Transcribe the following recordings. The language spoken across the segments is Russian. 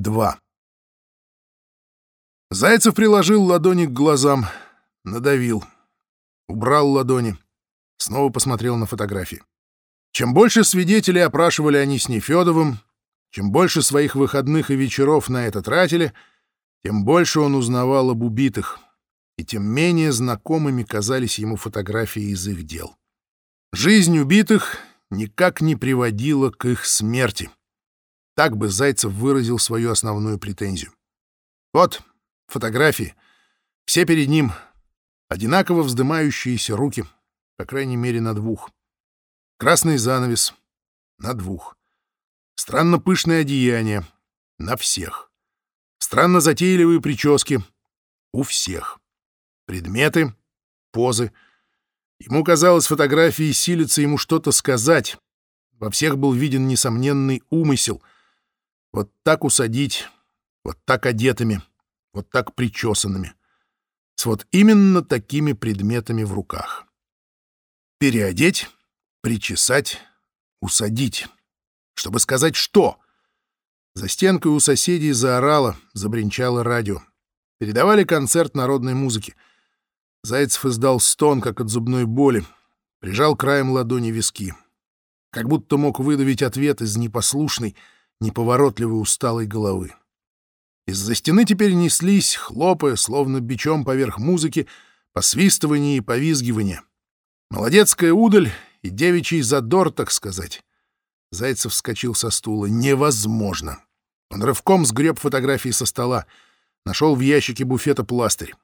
2. Зайцев приложил ладони к глазам, надавил, убрал ладони, снова посмотрел на фотографии. Чем больше свидетелей опрашивали они с Нефёдовым, чем больше своих выходных и вечеров на это тратили, тем больше он узнавал об убитых, и тем менее знакомыми казались ему фотографии из их дел. Жизнь убитых никак не приводила к их смерти. Так бы Зайцев выразил свою основную претензию. Вот фотографии. Все перед ним. Одинаково вздымающиеся руки, по крайней мере, на двух. Красный занавес на двух. Странно пышное одеяние на всех. Странно затейливые прически у всех. Предметы, позы. Ему казалось, фотографии силятся ему что-то сказать. Во всех был виден несомненный умысел — вот так усадить, вот так одетыми, вот так причесанными, с вот именно такими предметами в руках. Переодеть, причесать, усадить. Чтобы сказать «что?». За стенкой у соседей заорало, забринчало радио. Передавали концерт народной музыки. Зайцев издал стон, как от зубной боли, прижал краем ладони виски. Как будто мог выдавить ответ из непослушной, неповоротливой усталой головы. Из-за стены теперь неслись, хлопая, словно бичом поверх музыки, посвистывание и повизгивание. Молодецкая удаль и девичий задор, так сказать. Зайцев вскочил со стула. Невозможно. Он рывком сгреб фотографии со стола, нашел в ящике буфета пластырь.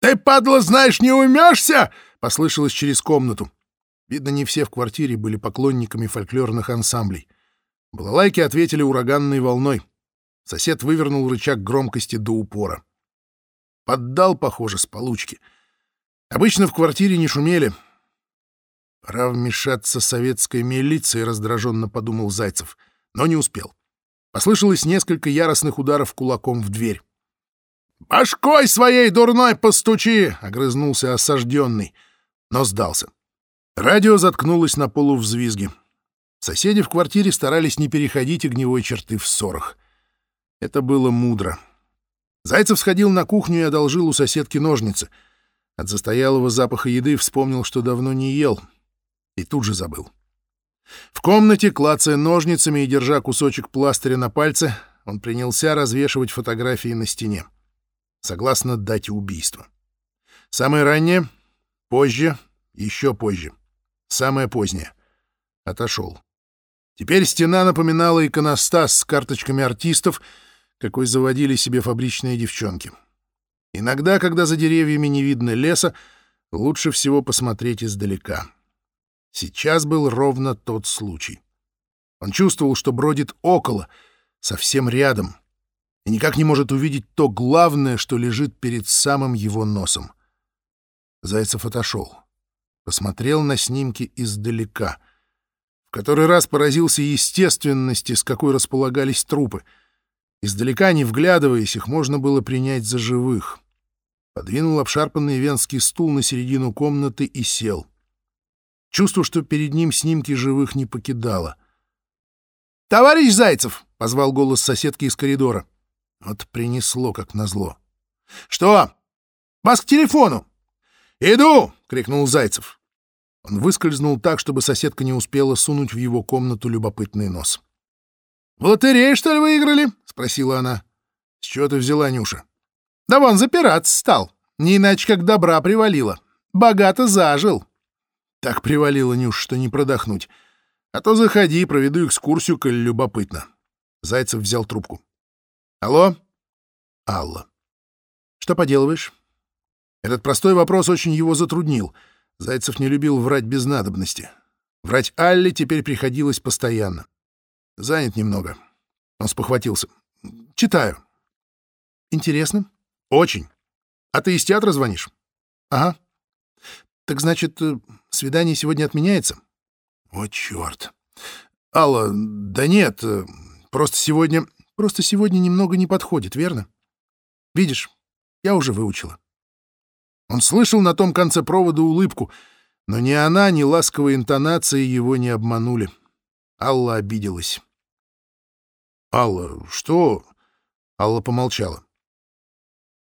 «Ты, падла, знаешь, не умешься!» — послышалось через комнату. Видно, не все в квартире были поклонниками фольклорных ансамблей. Балалайки ответили ураганной волной. Сосед вывернул рычаг громкости до упора. Поддал, похоже, с получки. Обычно в квартире не шумели. «Пора вмешаться советской милиции», — раздраженно подумал Зайцев, но не успел. Послышалось несколько яростных ударов кулаком в дверь. «Башкой своей дурной постучи!» — огрызнулся осажденный, но сдался. Радио заткнулось на полу взвизги. Соседи в квартире старались не переходить огневой черты в ссорах. Это было мудро. Зайцев сходил на кухню и одолжил у соседки ножницы. От застоялого запаха еды вспомнил, что давно не ел, и тут же забыл. В комнате, клацая ножницами и держа кусочек пластыря на пальце, он принялся развешивать фотографии на стене, согласно дате убийства. Самое раннее, позже, еще позже, самое позднее. Отошел. Теперь стена напоминала иконостас с карточками артистов, какой заводили себе фабричные девчонки. Иногда, когда за деревьями не видно леса, лучше всего посмотреть издалека. Сейчас был ровно тот случай. Он чувствовал, что бродит около, совсем рядом, и никак не может увидеть то главное, что лежит перед самым его носом. Зайцев отошел, посмотрел на снимки издалека — который раз поразился естественности, с какой располагались трупы. Издалека, не вглядываясь, их можно было принять за живых. Подвинул обшарпанный венский стул на середину комнаты и сел. Чувство, что перед ним снимки живых не покидало. «Товарищ Зайцев!» — позвал голос соседки из коридора. Вот принесло, как назло. «Что? Вас к телефону!» «Иду!» — крикнул Зайцев. Он выскользнул так, чтобы соседка не успела сунуть в его комнату любопытный нос. «В лотерею, что ли, выиграли?» — спросила она. «С чего ты взяла, Нюша?» «Да вон запираться стал. Не иначе как добра привалило. Богато зажил». Так привалило, Нюш, что не продохнуть. А то заходи, проведу экскурсию, коль любопытно. Зайцев взял трубку. «Алло?» «Алла». «Что поделываешь?» Этот простой вопрос очень его затруднил — Зайцев не любил врать без надобности. Врать Алле теперь приходилось постоянно. Занят немного. Он спохватился. Читаю. Интересно? Очень. А ты из театра звонишь? Ага. Так значит, э, свидание сегодня отменяется? О, черт. Алла, да нет, э, просто сегодня... Просто сегодня немного не подходит, верно? Видишь, я уже выучила. Он слышал на том конце провода улыбку, но ни она, ни ласковые интонации его не обманули. Алла обиделась. «Алла, что? Алла помолчала.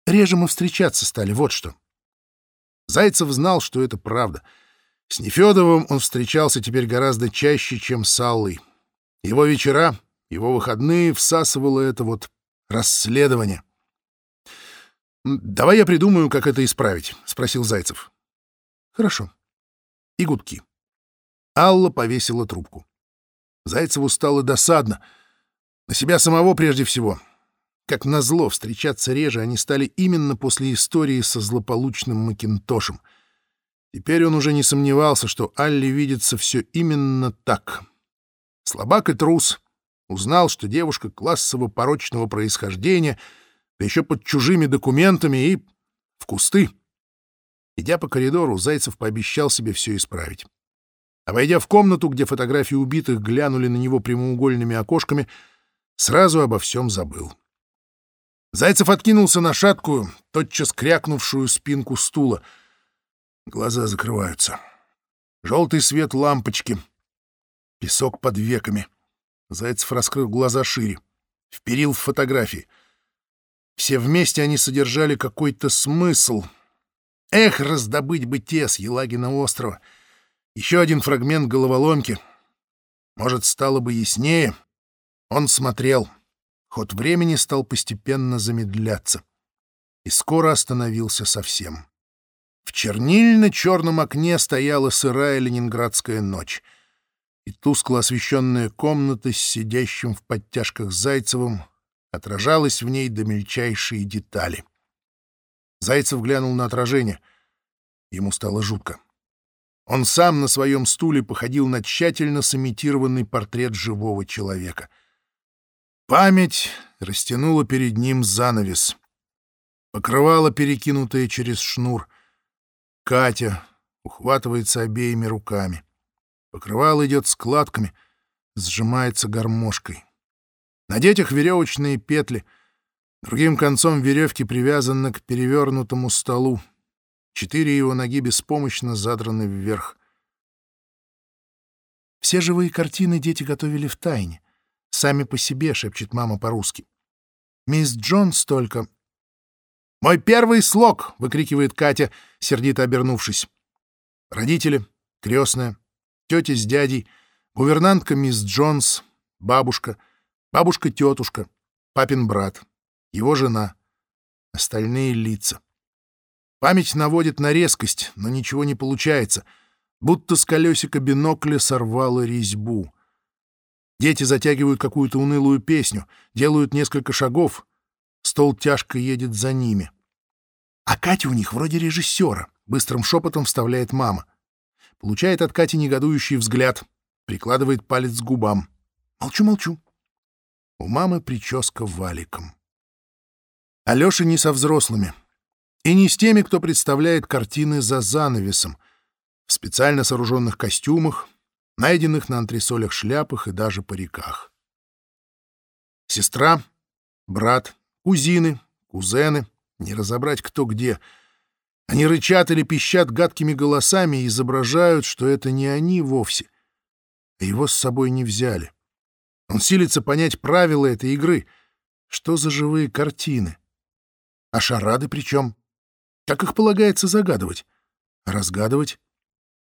«Реже мы встречаться стали, вот что». Зайцев знал, что это правда. С Нефедовым он встречался теперь гораздо чаще, чем с Аллой. Его вечера, его выходные всасывало это вот расследование. «Давай я придумаю, как это исправить», — спросил Зайцев. «Хорошо. И гудки». Алла повесила трубку. Зайцеву стало досадно. На себя самого прежде всего. Как назло, встречаться реже они стали именно после истории со злополучным Макинтошем. Теперь он уже не сомневался, что Алле видится все именно так. Слабак и трус. Узнал, что девушка классово-порочного происхождения, да еще под чужими документами и в кусты. Идя по коридору, Зайцев пообещал себе все исправить. А войдя в комнату, где фотографии убитых глянули на него прямоугольными окошками, сразу обо всем забыл. Зайцев откинулся на шаткую, тотчас крякнувшую спинку стула. Глаза закрываются. Желтый свет лампочки. Песок под веками. Зайцев раскрыл глаза шире. Вперил в фотографии. Все вместе они содержали какой-то смысл. Эх, раздобыть бы те с Елагина острова — еще один фрагмент головоломки. Может, стало бы яснее. Он смотрел. Ход времени стал постепенно замедляться. И скоро остановился совсем. В чернильно-черном окне стояла сырая ленинградская ночь. И тускло освещенная комната с сидящим в подтяжках Зайцевым отражалась в ней до мельчайшие детали. Зайцев глянул на отражение. Ему стало жутко. Он сам на своем стуле походил на тщательно сымитированный портрет живого человека. Память растянула перед ним занавес. Покрывало, перекинутое через шнур. Катя ухватывается обеими руками. Покрывало идет складками, сжимается гармошкой. На детях веревочные петли. Другим концом веревки привязаны к перевернутому столу. Четыре его ноги беспомощно задраны вверх. Все живые картины дети готовили в тайне. Сами по себе, шепчет мама по-русски. Мисс Джонс только... «Мой первый слог!» — выкрикивает Катя, сердито обернувшись. Родители, крестная, тетя с дядей, гувернантка мисс Джонс, бабушка, бабушка-тетушка, папин брат, его жена, остальные лица. Память наводит на резкость, но ничего не получается, будто с колесика бинокля сорвало резьбу. Дети затягивают какую-то унылую песню, делают несколько шагов. Стол тяжко едет за ними. А Катя у них вроде режиссера, быстрым шепотом вставляет мама. Получает от Кати негодующий взгляд, прикладывает палец к губам. Молчу-молчу. У мамы прическа валиком. Алёша не со взрослыми, и не с теми, кто представляет картины за занавесом, в специально сооруженных костюмах, найденных на антресолях шляпах и даже париках. Сестра, брат, кузины, кузены, не разобрать кто где. Они рычат или пищат гадкими голосами и изображают, что это не они вовсе, а его с собой не взяли. Он силится понять правила этой игры. Что за живые картины? А шарады причем? Как их полагается загадывать? Разгадывать?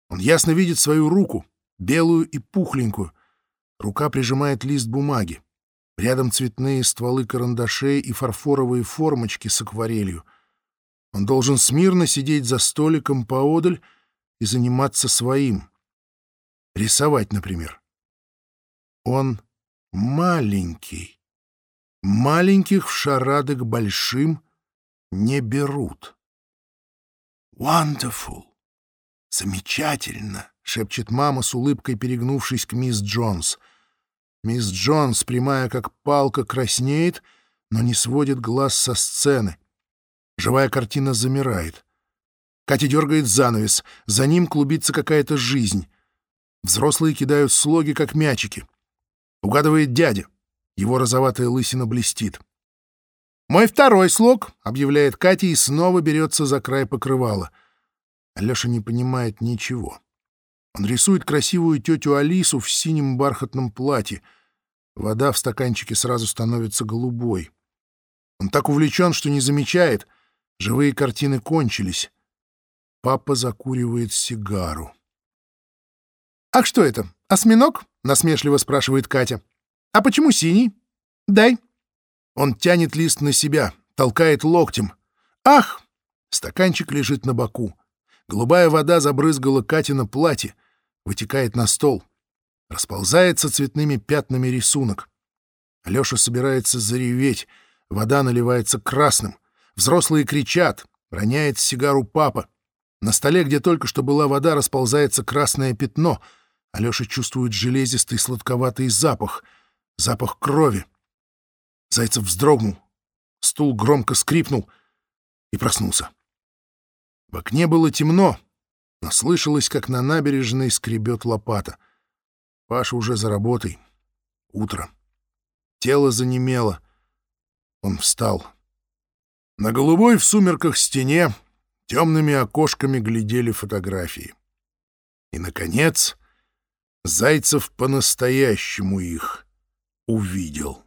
Он ясно видит свою руку, белую и пухленькую. Рука прижимает лист бумаги. Рядом цветные стволы карандашей и фарфоровые формочки с акварелью. Он должен смирно сидеть за столиком поодаль и заниматься своим. Рисовать, например. Он маленький. Маленьких в шарады большим не берут. «Wonderful! Замечательно!» — шепчет мама с улыбкой, перегнувшись к мисс Джонс. Мисс Джонс, прямая как палка, краснеет, но не сводит глаз со сцены. Живая картина замирает. Катя дергает занавес, за ним клубится какая-то жизнь. Взрослые кидают слоги, как мячики. Угадывает дядя. Его розоватая лысина блестит. «Мой второй слог», — объявляет Катя и снова берется за край покрывала. Алеша не понимает ничего. Он рисует красивую тетю Алису в синем бархатном платье. Вода в стаканчике сразу становится голубой. Он так увлечен, что не замечает. Живые картины кончились. Папа закуривает сигару. «Ах, что это, осьминог?» — насмешливо спрашивает Катя. «А почему синий? Дай». Он тянет лист на себя, толкает локтем. «Ах!» Стаканчик лежит на боку. Голубая вода забрызгала Катина платье, вытекает на стол. Расползается цветными пятнами рисунок. Алёша собирается зареветь. Вода наливается красным. Взрослые кричат. Роняет сигару папа. На столе, где только что была вода, расползается красное пятно. Алёша чувствует железистый сладковатый запах. Запах крови. Зайцев вздрогнул. Стул громко скрипнул и проснулся. В окне было темно, но слышалось, как на набережной скребет лопата. Паша уже за работой. Утро. Тело занемело. Он встал. На голубой в сумерках стене темными окошками глядели фотографии. И, наконец, Зайцев по-настоящему их увидел.